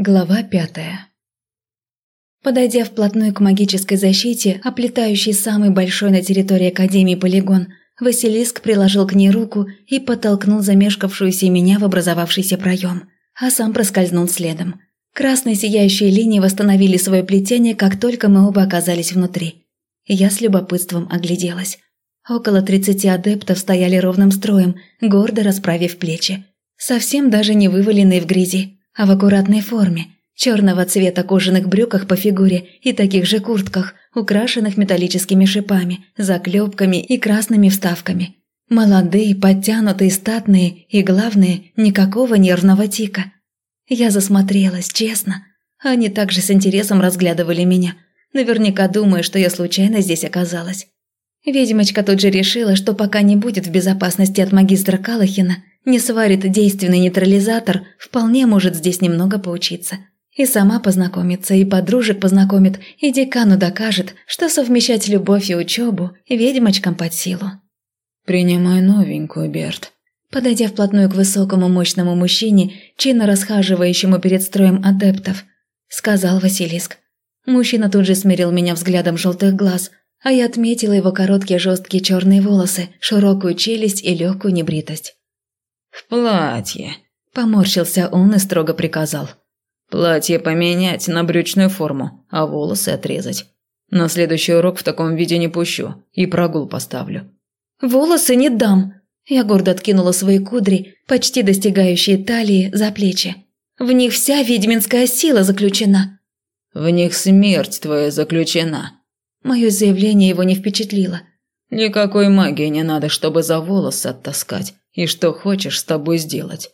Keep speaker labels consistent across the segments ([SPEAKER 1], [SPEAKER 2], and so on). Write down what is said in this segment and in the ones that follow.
[SPEAKER 1] Глава пятая Подойдя вплотную к магической защите, оплетающей самый большой на территории Академии полигон, Василиск приложил к ней руку и подтолкнул замешкавшуюся меня в образовавшийся проем, а сам проскользнул следом. Красные сияющие линии восстановили свое плетение, как только мы оба оказались внутри. Я с любопытством огляделась. Около тридцати адептов стояли ровным строем, гордо расправив плечи. Совсем даже не вываленные в грязи а в аккуратной форме, черного цвета кожаных брюках по фигуре и таких же куртках, украшенных металлическими шипами, заклепками и красными вставками. Молодые, подтянутые, статные и, главное, никакого нервного тика. Я засмотрелась, честно. Они также с интересом разглядывали меня, наверняка думая, что я случайно здесь оказалась. Ведьмочка тут же решила, что пока не будет в безопасности от магистра Калахина, не сварит действенный нейтрализатор, вполне может здесь немного поучиться. И сама познакомится, и подружек познакомит, и декану докажет, что совмещать любовь и учебу ведьмочкам под силу.
[SPEAKER 2] «Принимай новенькую, Берт»,
[SPEAKER 1] Подойдя вплотную к высокому мощному мужчине, чинно расхаживающему перед строем адептов, сказал Василиск. Мужчина тут же смирил меня взглядом желтых глаз, а я отметила его короткие жесткие черные волосы, широкую челюсть и легкую небритость.
[SPEAKER 2] «В платье», –
[SPEAKER 1] поморщился он и строго приказал.
[SPEAKER 2] «Платье поменять на брючную форму, а волосы отрезать. На следующий урок в таком виде не пущу и прогул поставлю».
[SPEAKER 1] «Волосы не дам!» Я гордо откинула свои кудри, почти достигающие талии, за плечи. «В них вся ведьминская сила заключена».
[SPEAKER 2] «В них смерть твоя заключена».
[SPEAKER 1] Мое заявление его не впечатлило.
[SPEAKER 2] «Никакой магии не надо, чтобы за волосы оттаскать и что хочешь с тобой сделать».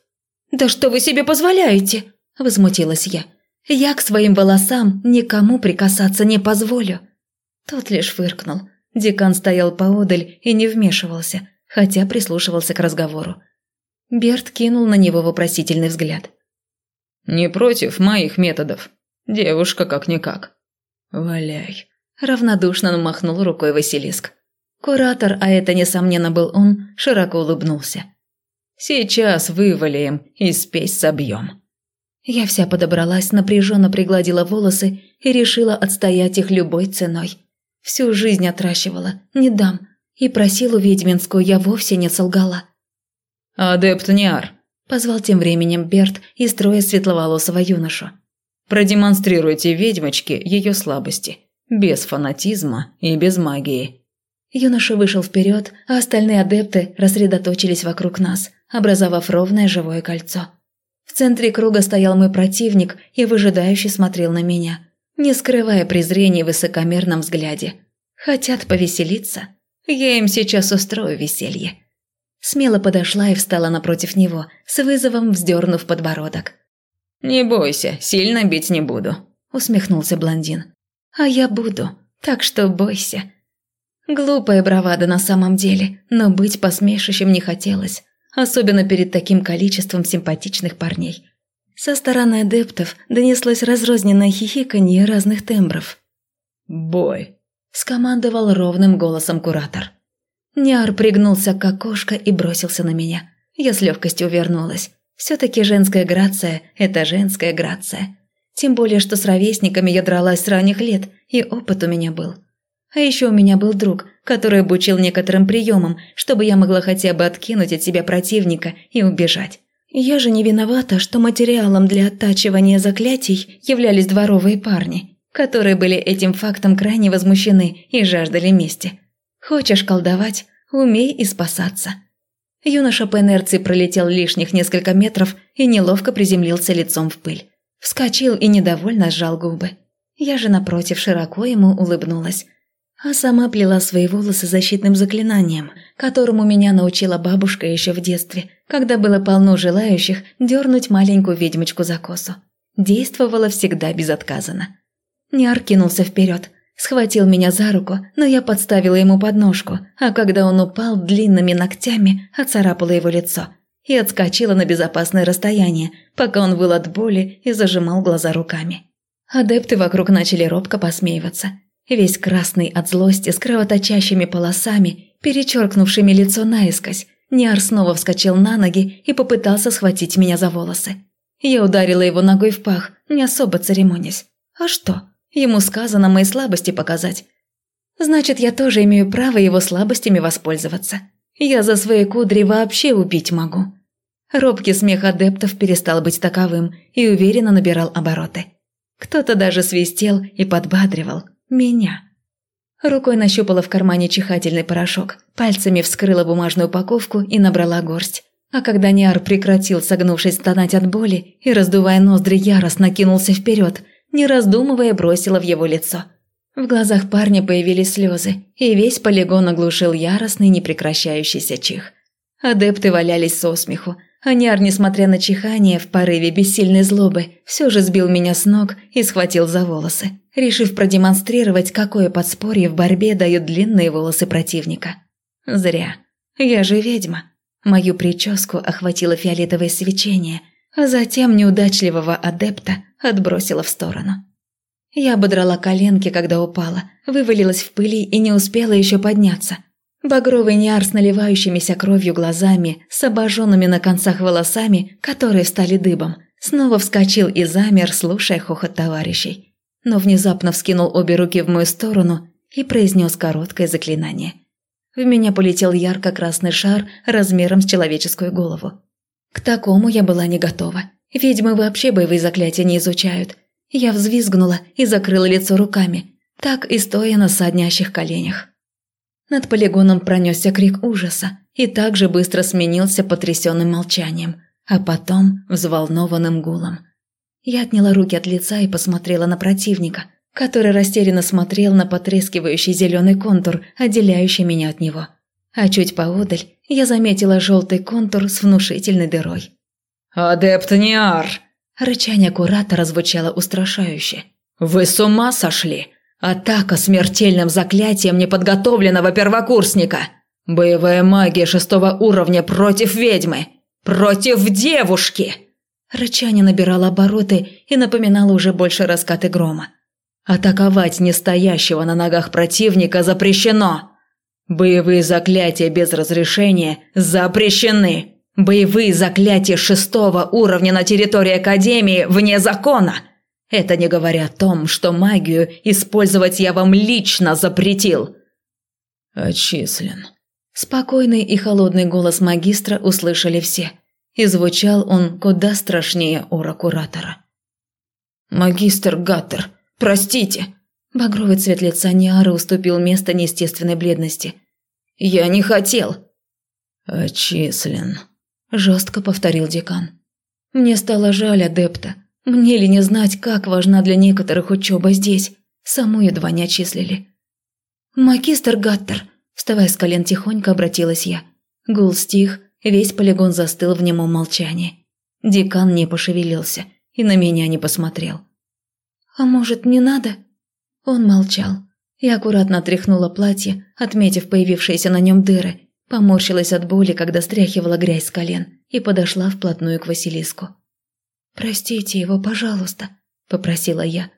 [SPEAKER 1] «Да что вы себе позволяете?» – возмутилась я. «Я к своим волосам никому прикасаться не позволю». Тот лишь фыркнул. Декан стоял поодаль и не вмешивался, хотя прислушивался к разговору. Берт кинул на него вопросительный взгляд.
[SPEAKER 2] «Не против моих методов. Девушка как-никак».
[SPEAKER 1] «Валяй», – равнодушно махнул рукой Василиск. Куратор, а это, несомненно, был он, широко улыбнулся.
[SPEAKER 2] «Сейчас вывалим и спесь собьем».
[SPEAKER 1] Я вся подобралась, напряженно пригладила волосы и решила отстоять их любой ценой. Всю жизнь отращивала, не дам, и просилу ведьминскую я вовсе не солгала.
[SPEAKER 2] «Адепт Ниар», –
[SPEAKER 1] позвал тем временем Берт из строя светловолосого юношу.
[SPEAKER 2] «Продемонстрируйте ведьмочке ее слабости, без фанатизма и без магии».
[SPEAKER 1] Юноша вышел вперед, а остальные адепты рассредоточились вокруг нас, образовав ровное живое кольцо. В центре круга стоял мой противник и выжидающе смотрел на меня, не скрывая презрения в высокомерном взгляде. Хотят повеселиться? Я им сейчас устрою веселье. Смело подошла и встала напротив него, с вызовом вздернув подбородок.
[SPEAKER 2] «Не бойся, сильно бить не буду», – усмехнулся блондин.
[SPEAKER 1] «А я буду, так что бойся», Глупая бравада на самом деле, но быть посмешищем не хотелось, особенно перед таким количеством симпатичных парней. Со стороны адептов донеслось разрозненное хихиканье разных тембров.
[SPEAKER 2] «Бой!»
[SPEAKER 1] – скомандовал ровным голосом куратор. Няр пригнулся к окошко и бросился на меня. Я с легкостью увернулась. Все-таки женская грация – это женская грация. Тем более, что с ровесниками я дралась с ранних лет, и опыт у меня был. А еще у меня был друг, который обучил некоторым приемам, чтобы я могла хотя бы откинуть от себя противника и убежать. Я же не виновата, что материалом для оттачивания заклятий являлись дворовые парни, которые были этим фактом крайне возмущены и жаждали мести. Хочешь колдовать – умей и спасаться. Юноша по инерции пролетел лишних несколько метров и неловко приземлился лицом в пыль. Вскочил и недовольно сжал губы. Я же напротив широко ему улыбнулась а сама плела свои волосы защитным заклинанием, которому меня научила бабушка еще в детстве, когда было полно желающих дернуть маленькую ведьмочку за косу. Действовала всегда безотказанно. Няр кинулся вперед, схватил меня за руку, но я подставила ему подножку, а когда он упал длинными ногтями, оцарапала его лицо и отскочила на безопасное расстояние, пока он выл от боли и зажимал глаза руками. Адепты вокруг начали робко посмеиваться – Весь красный от злости с кровоточащими полосами, перечеркнувшими лицо наискось, Ниар снова вскочил на ноги и попытался схватить меня за волосы. Я ударила его ногой в пах, не особо церемонясь. А что? Ему сказано мои слабости показать. Значит, я тоже имею право его слабостями воспользоваться. Я за свои кудри вообще убить могу. Робкий смех адептов перестал быть таковым и уверенно набирал обороты. Кто-то даже свистел и подбадривал меня. Рукой нащупала в кармане чихательный порошок, пальцами вскрыла бумажную упаковку и набрала горсть. А когда Ниар прекратил, согнувшись стонать от боли и, раздувая ноздри, яростно кинулся вперед, не раздумывая, бросила в его лицо. В глазах парня появились слезы, и весь полигон оглушил яростный непрекращающийся чих. Адепты валялись со смеху, а Ниар, несмотря на чихание, в порыве бессильной злобы, все же сбил меня с ног и схватил за волосы, решив продемонстрировать, какое подспорье в борьбе дают длинные волосы противника. Зря. Я же ведьма. Мою прическу охватило фиолетовое свечение, а затем неудачливого адепта отбросило в сторону. Я ободрала коленки, когда упала, вывалилась в пыли и не успела еще подняться. Багровый неар с наливающимися кровью глазами, с обожженными на концах волосами, которые стали дыбом, снова вскочил и замер, слушая хохот товарищей. Но внезапно вскинул обе руки в мою сторону и произнес короткое заклинание – в меня полетел ярко-красный шар размером с человеческую голову. К такому я была не готова. Ведьмы вообще боевые заклятия не изучают. Я взвизгнула и закрыла лицо руками, так и стоя на саднящих коленях. Над полигоном пронесся крик ужаса и также быстро сменился потрясенным молчанием, а потом взволнованным гулом. Я отняла руки от лица и посмотрела на противника, который растерянно смотрел на потрескивающий зеленый контур, отделяющий меня от него. А чуть поодаль я заметила желтый контур с внушительной дырой.
[SPEAKER 2] «Адепт Ниар!»
[SPEAKER 1] Рычание куратора звучало устрашающе.
[SPEAKER 2] «Вы с ума сошли? Атака смертельным заклятием неподготовленного первокурсника! Боевая магия шестого уровня против ведьмы! Против девушки!»
[SPEAKER 1] Рычание набирало обороты и напоминало уже больше раскаты грома.
[SPEAKER 2] Атаковать нестоящего на ногах противника запрещено. Боевые заклятия без разрешения запрещены. Боевые заклятия шестого уровня на территории Академии вне закона. Это не говоря о том, что магию использовать я вам лично запретил. Отчислен.
[SPEAKER 1] Спокойный и холодный голос магистра услышали все. И звучал он куда страшнее ора куратора.
[SPEAKER 2] «Магистр Гаттер, Простите!»
[SPEAKER 1] Багровый цвет лица Ниары уступил место неестественной бледности.
[SPEAKER 2] «Я не хотел!» «Отчислен», – жестко повторил декан.
[SPEAKER 1] «Мне стало жаль адепта. Мне ли не знать, как важна для некоторых учеба здесь? Саму едва не отчислили». «Магистр Гаттер», – вставая с колен тихонько, обратилась я. Гул стих, весь полигон застыл в немом молчании. Декан не пошевелился и на меня не посмотрел. «А может, не надо?» Он молчал. Я аккуратно отряхнула платье, отметив появившиеся на нем дыры, поморщилась от боли, когда стряхивала грязь с колен, и подошла вплотную к Василиску. «Простите его, пожалуйста», – попросила я.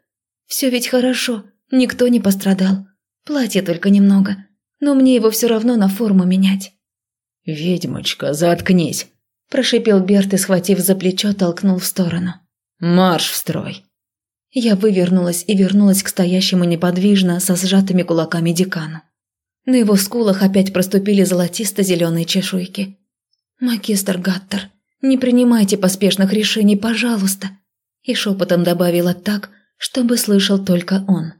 [SPEAKER 1] «Все ведь хорошо, никто не пострадал. Платье только немного, но мне его все равно на форму менять».
[SPEAKER 2] «Ведьмочка, заткнись!» – прошипел
[SPEAKER 1] Берт и, схватив за плечо, толкнул в сторону.
[SPEAKER 2] «Марш в строй!»
[SPEAKER 1] Я вывернулась и вернулась к стоящему неподвижно со сжатыми кулаками декану. На его скулах опять проступили золотисто-зеленые чешуйки. «Магистр Гаттер, не принимайте поспешных решений, пожалуйста!» И шепотом добавила так, чтобы слышал только он.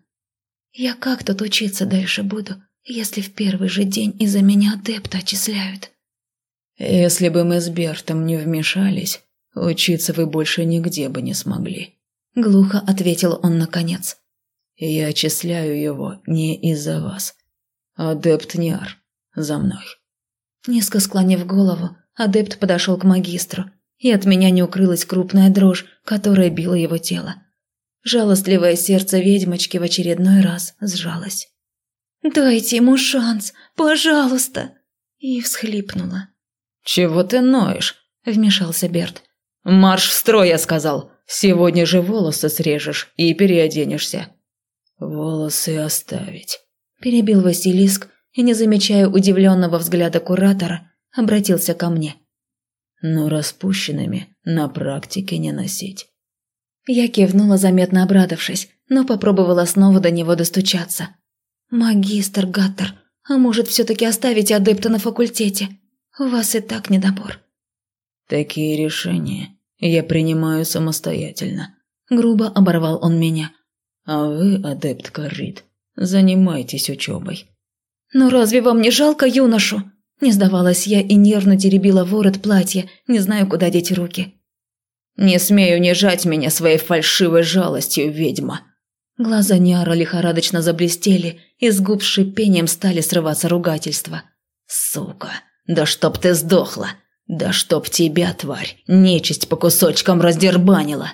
[SPEAKER 1] «Я как тут учиться дальше буду, если в первый же день из-за меня адепта отчисляют?»
[SPEAKER 2] «Если бы мы с Бертом не вмешались, учиться вы больше нигде бы не смогли»,
[SPEAKER 1] Глухо ответил он наконец.
[SPEAKER 2] «Я отчисляю его не из-за вас. Адепт Ниар, за мной».
[SPEAKER 1] Низко склонив голову, адепт подошел к магистру, и от меня не укрылась крупная дрожь, которая била его тело. Жалостливое сердце ведьмочки в очередной раз сжалось. «Дайте ему шанс, пожалуйста!» И всхлипнула.
[SPEAKER 2] «Чего ты ноешь?» – вмешался Берт. «Марш в строй, я сказал! Сегодня же волосы срежешь и переоденешься». «Волосы оставить», – перебил Василиск и, не замечая удивленного взгляда куратора, обратился ко мне. «Но распущенными на практике не носить.
[SPEAKER 1] Я кивнула, заметно обрадовавшись, но попробовала снова до него достучаться. «Магистр Гаттер, а может, все-таки оставить адепта на факультете? У вас и так недобор».
[SPEAKER 2] «Такие решения я принимаю самостоятельно», – грубо оборвал он меня. «А вы, адепт Каррит, занимайтесь учебой».
[SPEAKER 1] «Но разве вам не жалко юношу?» Не сдавалась я и нервно теребила ворот платья, не знаю, куда деть руки.
[SPEAKER 2] «Не смею унижать меня своей фальшивой жалостью, ведьма!»
[SPEAKER 1] Глаза Ниара лихорадочно заблестели, и с губ с шипением стали срываться ругательства.
[SPEAKER 2] «Сука! Да чтоб ты сдохла! Да чтоб тебя, тварь, нечисть по кусочкам раздербанила!»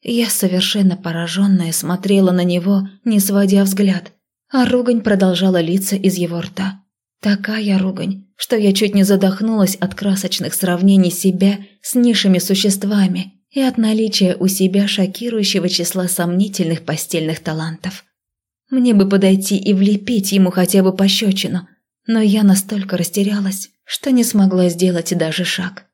[SPEAKER 1] Я совершенно пораженная смотрела на него, не сводя взгляд, а ругань продолжала литься из его рта. Такая ругань, что я чуть не задохнулась от красочных сравнений себя с низшими существами и от наличия у себя шокирующего числа сомнительных постельных талантов. Мне бы подойти и влепить ему хотя бы пощечину, но я настолько растерялась, что не смогла сделать даже шаг.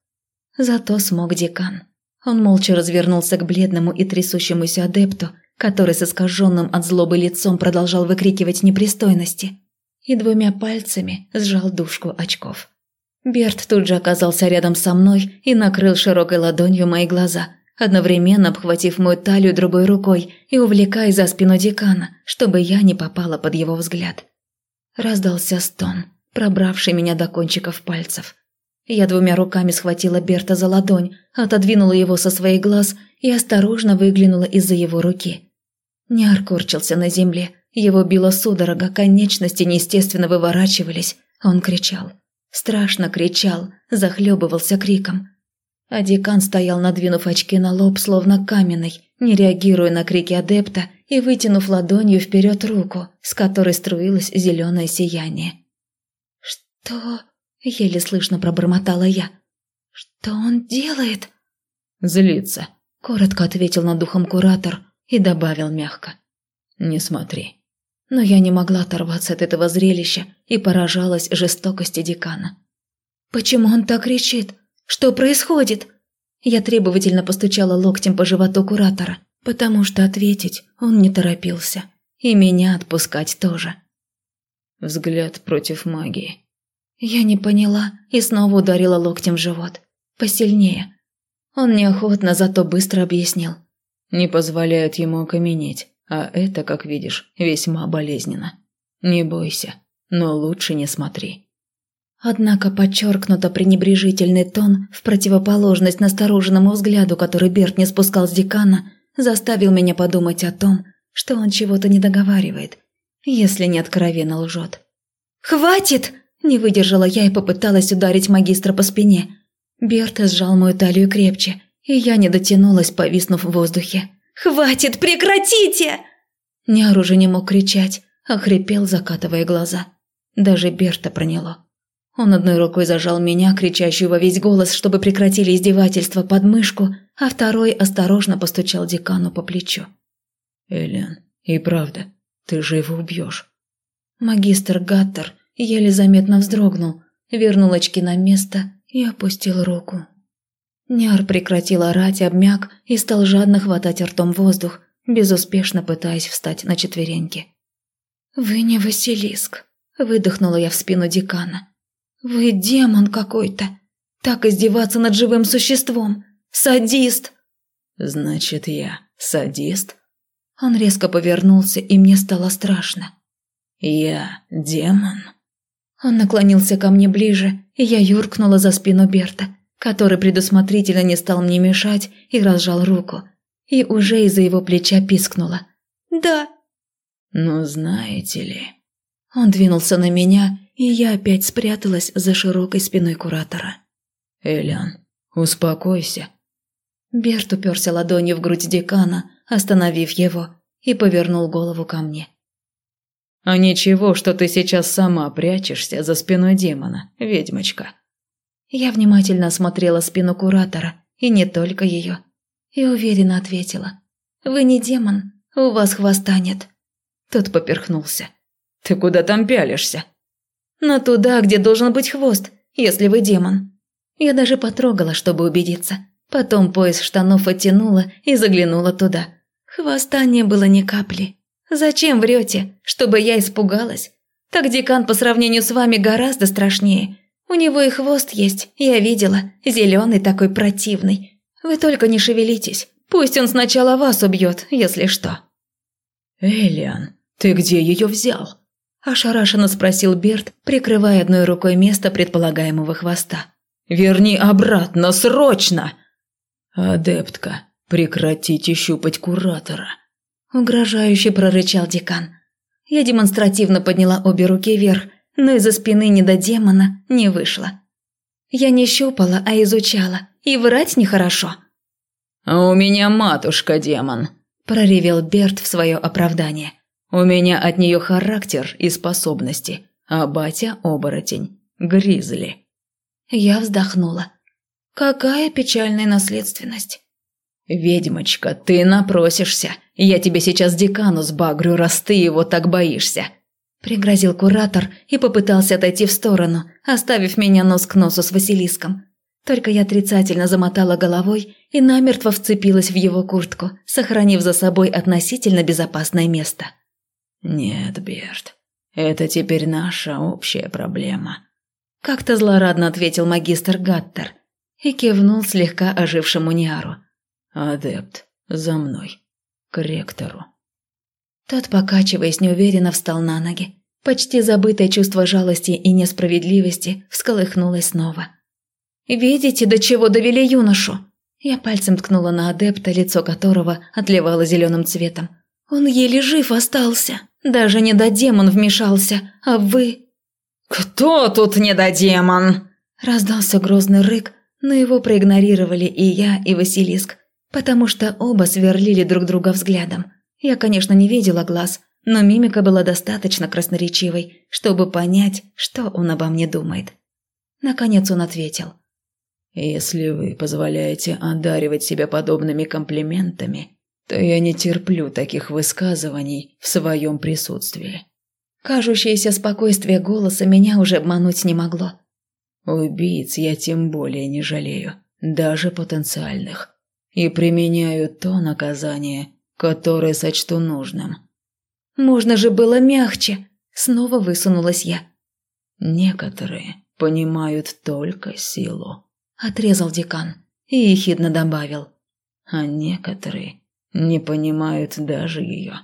[SPEAKER 1] Зато смог декан. Он молча развернулся к бледному и трясущемуся адепту, который с искаженным от злобы лицом продолжал выкрикивать непристойности – и двумя пальцами сжал дужку очков. Берт тут же оказался рядом со мной и накрыл широкой ладонью мои глаза, одновременно обхватив мою талию другой рукой и увлекая за спину декана, чтобы я не попала под его взгляд. Раздался стон, пробравший меня до кончиков пальцев. Я двумя руками схватила Берта за ладонь, отодвинула его со своих глаз и осторожно выглянула из-за его руки. Няр корчился на земле, его било судорога, конечности неестественно выворачивались. Он кричал. Страшно кричал, захлебывался криком. А декан стоял, надвинув очки на лоб, словно каменный, не реагируя на крики адепта и вытянув ладонью вперед руку, с которой струилось зеленое сияние. «Что?» – еле слышно пробормотала я. «Что он делает?»
[SPEAKER 2] «Злится», –
[SPEAKER 1] коротко ответил над духом куратор и добавил мягко.
[SPEAKER 2] «Не смотри,
[SPEAKER 1] но я не могла оторваться от этого зрелища и поражалась жестокости декана. «Почему он так кричит? Что происходит?» Я требовательно постучала локтем по животу куратора, потому что ответить он не торопился. И меня отпускать тоже.
[SPEAKER 2] Взгляд против магии.
[SPEAKER 1] Я не поняла и снова ударила локтем в живот. Посильнее. Он неохотно, зато быстро объяснил.
[SPEAKER 2] Не позволяют ему окаменеть. А это, как видишь, весьма болезненно. Не бойся, но лучше не смотри.
[SPEAKER 1] Однако подчеркнуто пренебрежительный тон, в противоположность настороженному взгляду, который Берт не спускал с декана, заставил меня подумать о том, что он чего-то не договаривает, если не откровенно лжет. «Хватит!» – не выдержала я и попыталась ударить магистра по спине. Берт сжал мою талию крепче, и я не дотянулась, повиснув в воздухе. «Хватит, прекратите!» Няр уже не мог кричать, а хрипел, закатывая глаза. Даже Берта проняло. Он одной рукой зажал меня, кричащую во весь голос, чтобы прекратили издевательство под мышку, а второй осторожно постучал декану по плечу.
[SPEAKER 2] «Элен, и правда, ты же его убьешь».
[SPEAKER 1] Магистр Гаттер еле заметно вздрогнул, вернул очки на место и опустил руку. Няр прекратил орать, обмяк и стал жадно хватать ртом воздух, безуспешно пытаясь встать на четвереньки. «Вы не Василиск», – выдохнула я в спину декана. «Вы демон какой-то. Так издеваться над живым существом. Садист!»
[SPEAKER 2] «Значит, я садист?»
[SPEAKER 1] Он резко повернулся, и мне стало страшно.
[SPEAKER 2] «Я демон?»
[SPEAKER 1] Он наклонился ко мне ближе, и я юркнула за спину Берта который предусмотрительно не стал мне мешать и разжал руку. И уже из-за его плеча пискнула. «Да».
[SPEAKER 2] «Ну, знаете ли...»
[SPEAKER 1] Он двинулся на меня, и я опять спряталась за широкой спиной куратора.
[SPEAKER 2] «Элян, успокойся».
[SPEAKER 1] Берт уперся ладонью в грудь декана, остановив его, и повернул голову ко мне.
[SPEAKER 2] «А ничего, что ты сейчас сама прячешься за спиной демона, ведьмочка.
[SPEAKER 1] Я внимательно осмотрела спину куратора, и не только ее, и уверенно ответила. «Вы не демон, у вас хвоста нет». Тот поперхнулся.
[SPEAKER 2] «Ты куда там пялишься?»
[SPEAKER 1] «На туда, где должен быть хвост, если вы демон». Я даже потрогала, чтобы убедиться. Потом пояс штанов оттянула и заглянула туда. Хвоста не было ни капли. «Зачем врете? Чтобы я испугалась? Так декан по сравнению с вами гораздо страшнее. У него и хвост есть, я видела, зеленый такой противный. Вы только не шевелитесь, пусть он сначала вас убьет, если что».
[SPEAKER 2] «Элиан, ты где ее взял?»
[SPEAKER 1] – ошарашенно спросил Берт, прикрывая одной рукой место предполагаемого хвоста.
[SPEAKER 2] «Верни обратно, срочно!» «Адептка, прекратите щупать куратора!»
[SPEAKER 1] – угрожающе прорычал декан. Я демонстративно подняла обе руки вверх, но из-за спины не до демона не вышло. Я не щупала, а изучала, и врать нехорошо.
[SPEAKER 2] «А у меня матушка демон», – проревел Берт в свое оправдание. «У меня от нее характер и способности, а батя – оборотень, гризли».
[SPEAKER 1] Я вздохнула. «Какая печальная наследственность».
[SPEAKER 2] «Ведьмочка, ты напросишься. Я тебе сейчас декану сбагрю, раз ты его так боишься».
[SPEAKER 1] Пригрозил куратор и попытался отойти в сторону, оставив меня нос к носу с Василиском. Только я отрицательно замотала головой и намертво вцепилась в его куртку, сохранив за собой относительно безопасное место.
[SPEAKER 2] «Нет, Берт, это теперь наша общая проблема», –
[SPEAKER 1] как-то злорадно ответил магистр Гаттер и кивнул слегка ожившему Ниару.
[SPEAKER 2] «Адепт, за мной, к ректору».
[SPEAKER 1] Тот, покачиваясь, неуверенно встал на ноги. Почти забытое чувство жалости и несправедливости всколыхнулось снова. «Видите, до чего довели юношу?» Я пальцем ткнула на адепта, лицо которого отливало зеленым цветом. «Он еле жив остался. Даже не до демон вмешался, а вы...»
[SPEAKER 2] «Кто тут недодемон?»
[SPEAKER 1] Раздался грозный рык, но его проигнорировали и я, и Василиск, потому что оба сверлили друг друга взглядом. Я, конечно, не видела глаз, но мимика была достаточно красноречивой, чтобы понять, что он обо мне думает. Наконец он ответил.
[SPEAKER 2] «Если вы позволяете одаривать себя подобными комплиментами, то я не терплю таких высказываний в своем присутствии».
[SPEAKER 1] Кажущееся спокойствие голоса меня уже обмануть не могло.
[SPEAKER 2] «Убийц я тем более не жалею, даже потенциальных и применяю то наказание, которое сочту нужным.
[SPEAKER 1] Можно же было мягче, снова высунулась я.
[SPEAKER 2] Некоторые понимают только силу,
[SPEAKER 1] отрезал декан и ехидно добавил.
[SPEAKER 2] А некоторые не понимают даже ее.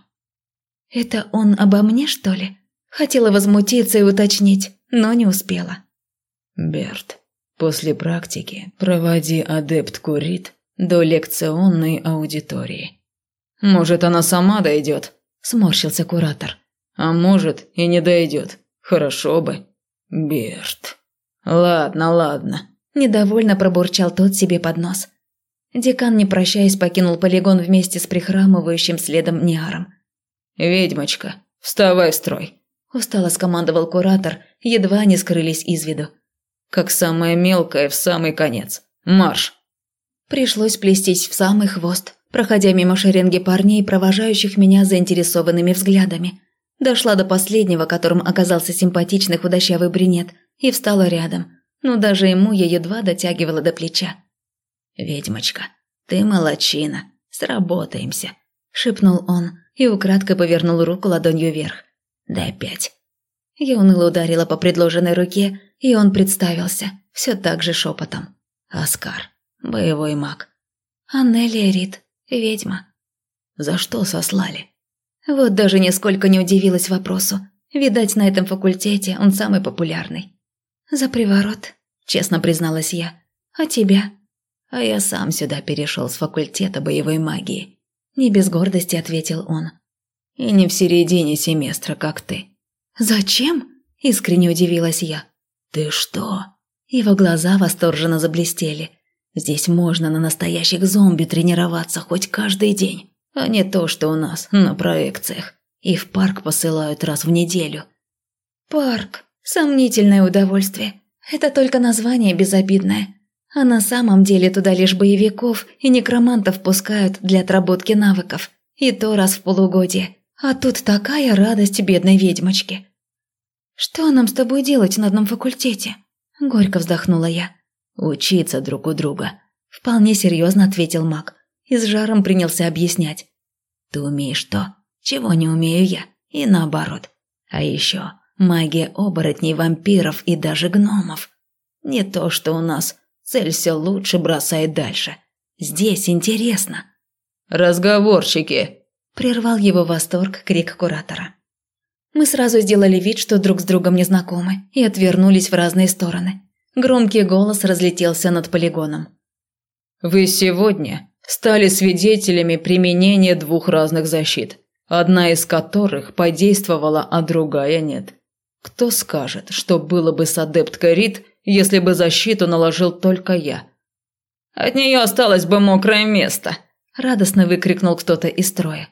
[SPEAKER 1] Это он обо мне, что ли? Хотела возмутиться и уточнить, но не успела.
[SPEAKER 2] Берт, после практики проводи адепт Курит до лекционной аудитории. «Может, она сама дойдет?» – сморщился куратор. «А может, и не дойдет. Хорошо бы. Берт». «Ладно, ладно», –
[SPEAKER 1] недовольно пробурчал тот себе под нос. Декан, не прощаясь, покинул полигон вместе с прихрамывающим следом Ниаром.
[SPEAKER 2] «Ведьмочка, вставай в строй», – устало скомандовал куратор, едва они скрылись из виду. «Как самая мелкая в самый конец. Марш!»
[SPEAKER 1] Пришлось плестись в самый хвост, проходя мимо шеренги парней, провожающих меня заинтересованными взглядами. Дошла до последнего, которым оказался симпатичный худощавый брюнет, и встала рядом. Но даже ему я едва дотягивала до плеча.
[SPEAKER 2] «Ведьмочка, ты молочина, сработаемся», – шепнул он и украдкой повернул руку ладонью вверх. «Дай пять».
[SPEAKER 1] Я уныло ударила по предложенной руке, и он представился, все так же шепотом.
[SPEAKER 2] «Оскар» боевой маг.
[SPEAKER 1] Аннелия Рид, ведьма.
[SPEAKER 2] За что сослали?
[SPEAKER 1] Вот даже нисколько не удивилась вопросу. Видать, на этом факультете он самый популярный. За приворот, честно призналась я. А тебя?
[SPEAKER 2] А я сам сюда перешел с факультета боевой магии.
[SPEAKER 1] Не без гордости ответил он.
[SPEAKER 2] И не в середине семестра, как ты.
[SPEAKER 1] Зачем? Искренне удивилась я.
[SPEAKER 2] Ты что?
[SPEAKER 1] Его глаза восторженно заблестели.
[SPEAKER 2] Здесь можно на настоящих зомби тренироваться хоть каждый день, а не то, что у нас на проекциях. И в парк посылают раз в неделю.
[SPEAKER 1] Парк. Сомнительное удовольствие. Это только название безобидное. А на самом деле туда лишь боевиков и некромантов пускают для отработки навыков. И то раз в полугодие. А тут такая радость бедной ведьмочки. «Что нам с тобой делать на одном факультете?» Горько вздохнула я.
[SPEAKER 2] Учиться друг у друга.
[SPEAKER 1] Вполне серьезно ответил маг и с жаром принялся объяснять. Ты умеешь то, чего не умею я, и наоборот. А еще магия оборотней, вампиров и даже гномов. Не то, что у нас. Цель все лучше бросает дальше. Здесь интересно.
[SPEAKER 2] «Разговорщики!»
[SPEAKER 1] – прервал его восторг крик куратора. Мы сразу сделали вид, что друг с другом не знакомы, и отвернулись в разные стороны. Громкий голос разлетелся над полигоном.
[SPEAKER 2] «Вы сегодня стали свидетелями применения двух разных защит, одна из которых подействовала, а другая нет. Кто скажет, что было бы с адепткой Рид, если бы защиту наложил только я?» «От нее осталось бы мокрое место», – радостно выкрикнул кто-то из строя.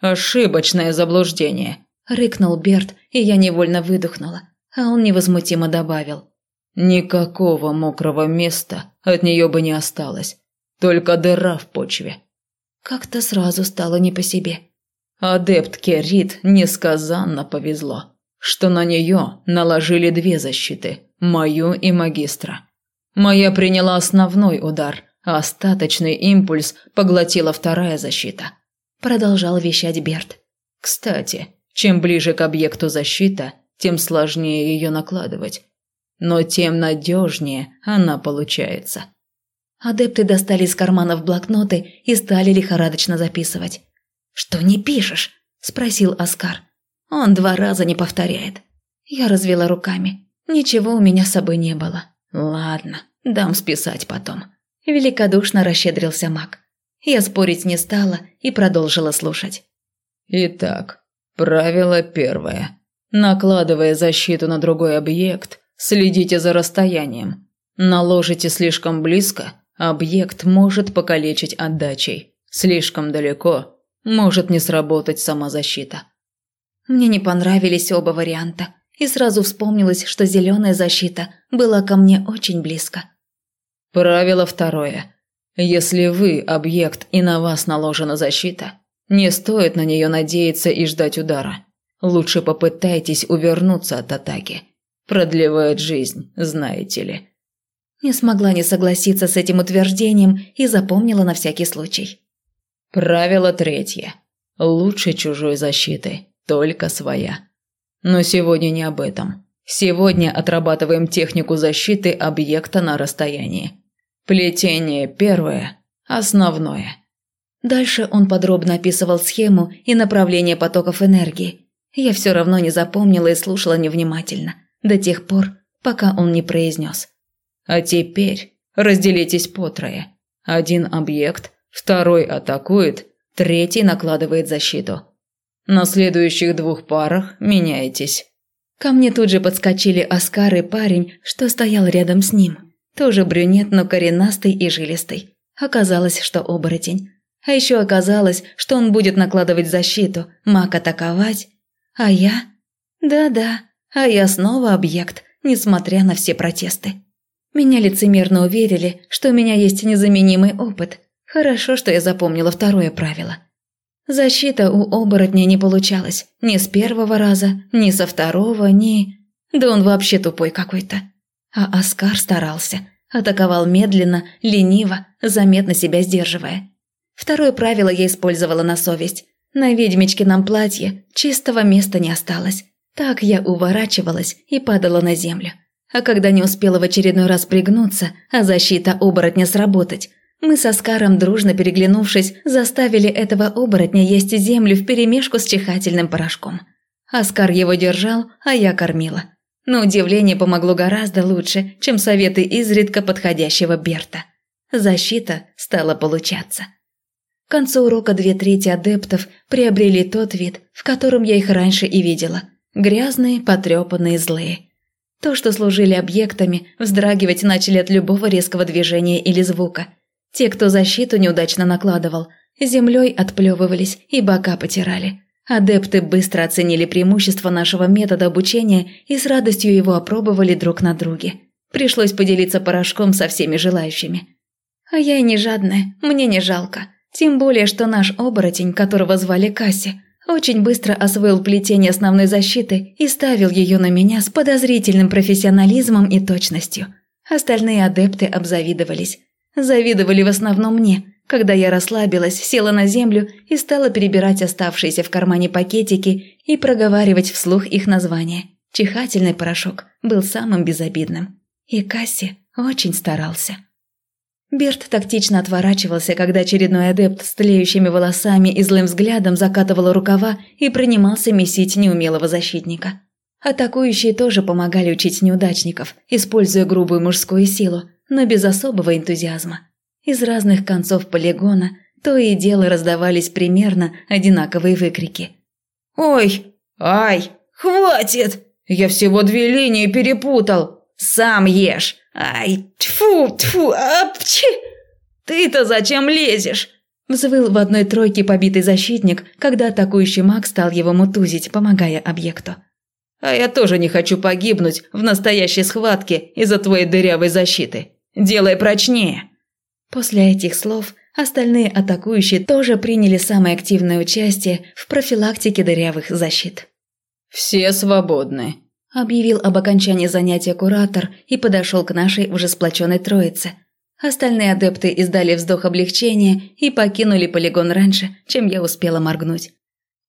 [SPEAKER 2] «Ошибочное заблуждение», –
[SPEAKER 1] рыкнул Берт, и я невольно выдохнула, а он невозмутимо добавил.
[SPEAKER 2] «Никакого мокрого места от нее бы не осталось, только дыра в почве».
[SPEAKER 1] Как-то сразу стало не по себе.
[SPEAKER 2] Адептке Рид несказанно повезло, что на нее наложили две защиты – мою и магистра. Моя приняла основной удар, а остаточный импульс поглотила вторая защита. Продолжал вещать Берт. Кстати, чем ближе к объекту защита, тем сложнее ее накладывать. Но тем надежнее она получается.
[SPEAKER 1] Адепты достали из карманов блокноты и стали лихорадочно записывать. «Что не пишешь?» – спросил Оскар. «Он два раза не повторяет». Я развела руками. Ничего у меня с собой не было. Ладно, дам списать потом. Великодушно расщедрился маг. Я спорить не стала и продолжила слушать.
[SPEAKER 2] Итак, правило первое. Накладывая защиту на другой объект, следите за расстоянием. Наложите слишком близко, объект может покалечить отдачей. Слишком далеко может не сработать сама защита.
[SPEAKER 1] Мне не понравились оба варианта и сразу вспомнилось, что зеленая защита была ко мне очень близко.
[SPEAKER 2] Правило второе. Если вы объект и на вас наложена защита, не стоит на нее надеяться и ждать удара. Лучше попытайтесь увернуться от атаки. Продлевает жизнь, знаете ли.
[SPEAKER 1] Не смогла не согласиться с этим утверждением и запомнила на всякий случай.
[SPEAKER 2] Правило третье. Лучше чужой защиты, только своя. Но сегодня не об этом. Сегодня отрабатываем технику защиты объекта на расстоянии. Плетение первое, основное.
[SPEAKER 1] Дальше он подробно описывал схему и направление потоков энергии. Я все равно не запомнила и слушала невнимательно, до тех пор, пока он не произнес.
[SPEAKER 2] А теперь разделитесь по трое. Один объект, второй атакует, третий накладывает защиту. На следующих двух парах меняетесь.
[SPEAKER 1] Ко мне тут же подскочили Оскар и парень, что стоял рядом с ним. Тоже брюнет, но коренастый и жилистый. Оказалось, что оборотень. А еще оказалось, что он будет накладывать защиту, маг атаковать. А я? Да-да, а я снова объект, несмотря на все протесты. Меня лицемерно уверили, что у меня есть незаменимый опыт. Хорошо, что я запомнила второе правило – Защита у оборотня не получалась ни с первого раза, ни со второго, ни... Да он вообще тупой какой-то. А Оскар старался. Атаковал медленно, лениво, заметно себя сдерживая. Второе правило я использовала на совесть. На ведьмичкином платье чистого места не осталось. Так я уворачивалась и падала на землю. А когда не успела в очередной раз пригнуться, а защита оборотня сработать, мы со Скаром, дружно переглянувшись, заставили этого оборотня есть землю вперемешку с чихательным порошком. Оскар его держал, а я кормила. Но удивление помогло гораздо лучше, чем советы изредка подходящего Берта. Защита стала получаться. К концу урока две трети адептов приобрели тот вид, в котором я их раньше и видела. Грязные, потрепанные, злые. То, что служили объектами, вздрагивать начали от любого резкого движения или звука – те, кто защиту неудачно накладывал, землей отплевывались и бока потирали. Адепты быстро оценили преимущество нашего метода обучения и с радостью его опробовали друг на друге. Пришлось поделиться порошком со всеми желающими. А я и не жадная, мне не жалко. Тем более, что наш оборотень, которого звали Касси, очень быстро освоил плетение основной защиты и ставил ее на меня с подозрительным профессионализмом и точностью. Остальные адепты обзавидовались. Завидовали в основном мне, когда я расслабилась, села на землю и стала перебирать оставшиеся в кармане пакетики и проговаривать вслух их название. Чихательный порошок был самым безобидным. И Касси очень старался. Берт тактично отворачивался, когда очередной адепт с тлеющими волосами и злым взглядом закатывал рукава и принимался месить неумелого защитника. Атакующие тоже помогали учить неудачников, используя грубую мужскую силу, но без особого энтузиазма. Из разных концов полигона то и дело раздавались примерно одинаковые выкрики.
[SPEAKER 2] «Ой! Ай! Хватит! Я всего две линии перепутал! Сам ешь! Ай! Тьфу! Тьфу! Апчи! Ты-то зачем лезешь?»
[SPEAKER 1] Взвыл в одной тройке побитый защитник, когда атакующий маг стал его мутузить, помогая объекту.
[SPEAKER 2] «А я тоже не хочу погибнуть в настоящей схватке из-за твоей дырявой защиты. Делай прочнее!»
[SPEAKER 1] После этих слов остальные атакующие тоже приняли самое активное участие в профилактике дырявых защит.
[SPEAKER 2] «Все свободны», –
[SPEAKER 1] объявил об окончании занятия куратор и подошел к нашей уже сплоченной троице. Остальные адепты издали вздох облегчения и покинули полигон раньше, чем я успела моргнуть.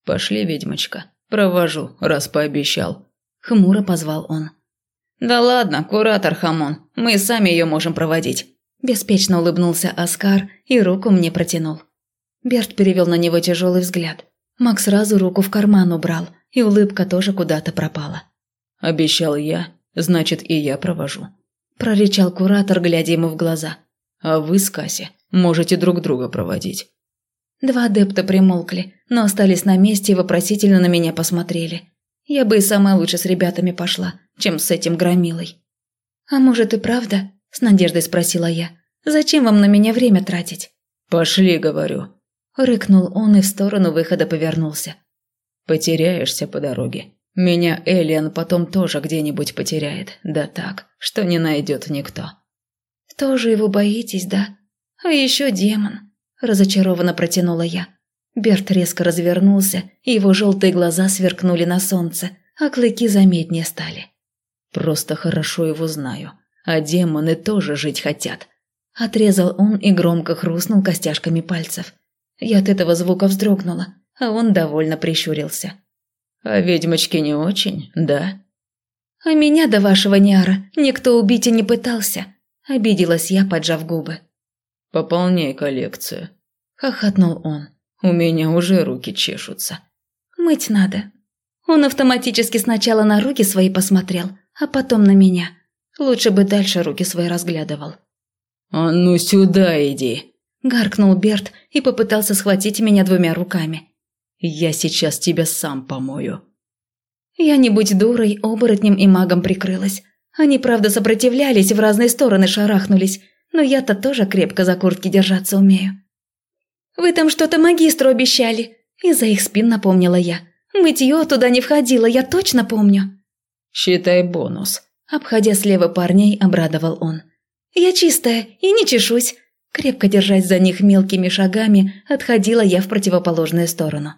[SPEAKER 2] «Пошли, ведьмочка, провожу, раз пообещал», –
[SPEAKER 1] хмуро позвал он.
[SPEAKER 2] «Да ладно, куратор Хамон, мы сами ее можем проводить».
[SPEAKER 1] Беспечно улыбнулся Оскар и руку мне протянул. Берт перевел на него тяжелый взгляд. Мак сразу руку в карман убрал, и улыбка тоже куда-то пропала.
[SPEAKER 2] «Обещал я, значит и я провожу», –
[SPEAKER 1] прорычал куратор, глядя ему в глаза.
[SPEAKER 2] «А вы с Касси можете друг друга проводить».
[SPEAKER 1] Два адепта примолкли, но остались на месте и вопросительно на меня посмотрели. Я бы и сама лучше с ребятами пошла, чем с этим громилой. «А может и правда?» – с надеждой спросила я. «Зачем вам на меня время тратить?»
[SPEAKER 2] «Пошли, говорю», –
[SPEAKER 1] рыкнул он и в сторону выхода повернулся.
[SPEAKER 2] «Потеряешься по дороге. Меня Элиан потом тоже где-нибудь потеряет, да так, что не найдет никто».
[SPEAKER 1] «Тоже его боитесь, да? А еще демон», – разочарованно протянула я. Берт резко развернулся, и его желтые глаза сверкнули на солнце, а клыки заметнее стали.
[SPEAKER 2] «Просто хорошо его знаю, а демоны тоже жить хотят», –
[SPEAKER 1] отрезал он и громко хрустнул костяшками пальцев. Я от этого звука вздрогнула, а он довольно прищурился.
[SPEAKER 2] «А ведьмочки не очень, да?»
[SPEAKER 1] «А меня до вашего Ниара никто убить и не пытался», – обиделась я, поджав губы.
[SPEAKER 2] «Пополняй коллекцию», –
[SPEAKER 1] хохотнул он.
[SPEAKER 2] У меня уже руки чешутся.
[SPEAKER 1] Мыть надо. Он автоматически сначала на руки свои посмотрел, а потом на меня. Лучше бы дальше руки свои разглядывал.
[SPEAKER 2] «А ну сюда иди!»
[SPEAKER 1] Гаркнул Берт и попытался схватить меня двумя руками.
[SPEAKER 2] «Я сейчас тебя сам помою».
[SPEAKER 1] Я, не будь дурой, оборотнем и магом прикрылась. Они, правда, сопротивлялись, в разные стороны шарахнулись, но я-то тоже крепко за куртки держаться умею. «Вы там что-то магистру обещали!» Из-за их спин напомнила я. «Мытье туда не входило, я точно помню!»
[SPEAKER 2] «Считай бонус!»
[SPEAKER 1] Обходя слева парней, обрадовал он. «Я чистая и не чешусь!» Крепко держась за них мелкими шагами, отходила я в противоположную сторону.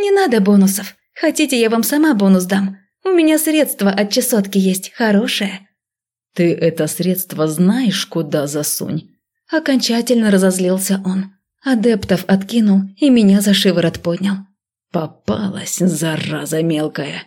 [SPEAKER 1] «Не надо бонусов. Хотите, я вам сама бонус дам? У меня средство от чесотки есть, хорошее».
[SPEAKER 2] «Ты это средство знаешь, куда засунь?»
[SPEAKER 1] Окончательно разозлился он. Адептов откинул и меня за шиворот поднял.
[SPEAKER 2] Попалась, зараза мелкая.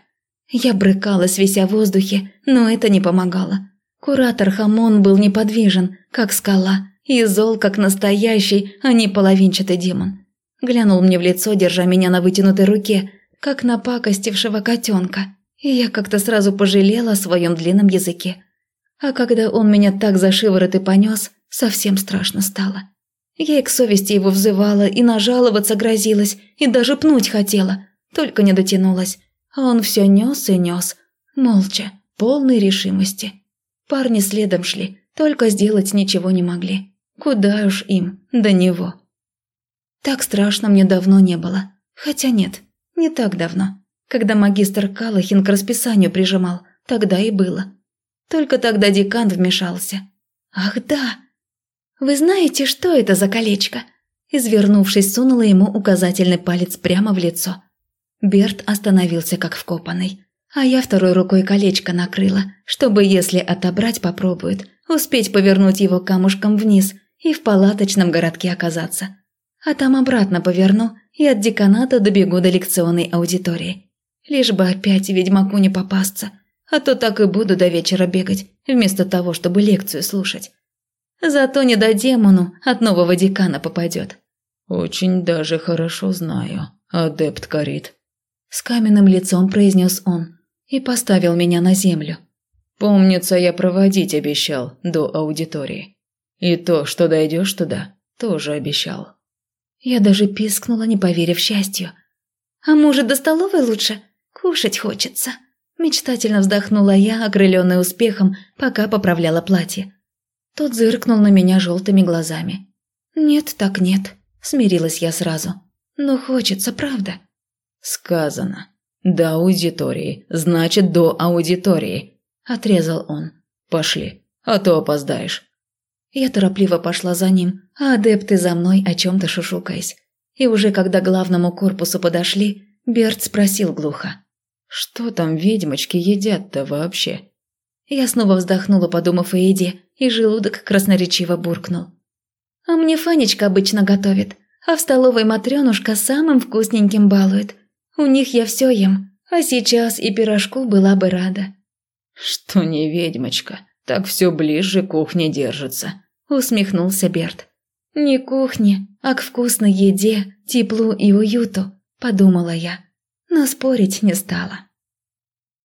[SPEAKER 1] Я брыкалась, вися в воздухе, но это не помогало. Куратор Хамон был неподвижен, как скала, и зол, как настоящий, а не половинчатый демон. Глянул мне в лицо, держа меня на вытянутой руке, как напакостившего котенка, и я как-то сразу пожалела о своем длинном языке. А когда он меня так за шиворот и понес, совсем страшно стало. Я и к совести его взывала, и нажаловаться грозилась, и даже пнуть хотела, только не дотянулась. А он все нес и нес, молча, полной решимости. Парни следом шли, только сделать ничего не могли. Куда уж им, до него. Так страшно мне давно не было. Хотя нет, не так давно. Когда магистр Калахин к расписанию прижимал, тогда и было. Только тогда декан вмешался. Ах да, «Вы знаете, что это за колечко?» Извернувшись, сунула ему указательный палец прямо в лицо. Берт остановился как вкопанный, а я второй рукой колечко накрыла, чтобы, если отобрать попробует, успеть повернуть его камушком вниз и в палаточном городке оказаться. А там обратно поверну и от деканата добегу до лекционной аудитории. Лишь бы опять ведьмаку не попасться, а то так и буду до вечера бегать, вместо того, чтобы лекцию слушать. Зато не до демону от нового декана попадет.
[SPEAKER 2] «Очень даже хорошо знаю, адепт Карит», –
[SPEAKER 1] с каменным лицом произнес он и поставил меня на землю.
[SPEAKER 2] «Помнится, я проводить обещал до аудитории. И то, что дойдешь туда, тоже обещал».
[SPEAKER 1] Я даже пискнула, не поверив счастью. «А может, до столовой лучше? Кушать хочется». Мечтательно вздохнула я, окрыленная успехом, пока поправляла платье. Тот зыркнул на меня желтыми глазами. «Нет, так нет», – смирилась я сразу. «Но хочется, правда?»
[SPEAKER 2] «Сказано. До аудитории, значит, до аудитории», – отрезал он. «Пошли, а то опоздаешь».
[SPEAKER 1] Я торопливо пошла за ним, а адепты за мной о чем-то шушукаясь. И уже когда к главному корпусу подошли, Берт спросил глухо.
[SPEAKER 2] «Что там ведьмочки едят-то вообще?»
[SPEAKER 1] Я снова вздохнула, подумав о еде, и желудок красноречиво буркнул. «А мне Фанечка обычно готовит, а в столовой Матрёнушка самым вкусненьким балует. У них я все ем, а сейчас и пирожку была бы рада».
[SPEAKER 2] «Что не ведьмочка, так все ближе к кухне держится»,
[SPEAKER 1] усмехнулся Берт. «Не кухне, а к вкусной еде, теплу и уюту», – подумала я, но спорить не стала.